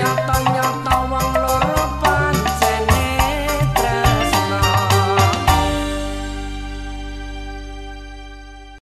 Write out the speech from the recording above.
nyatanya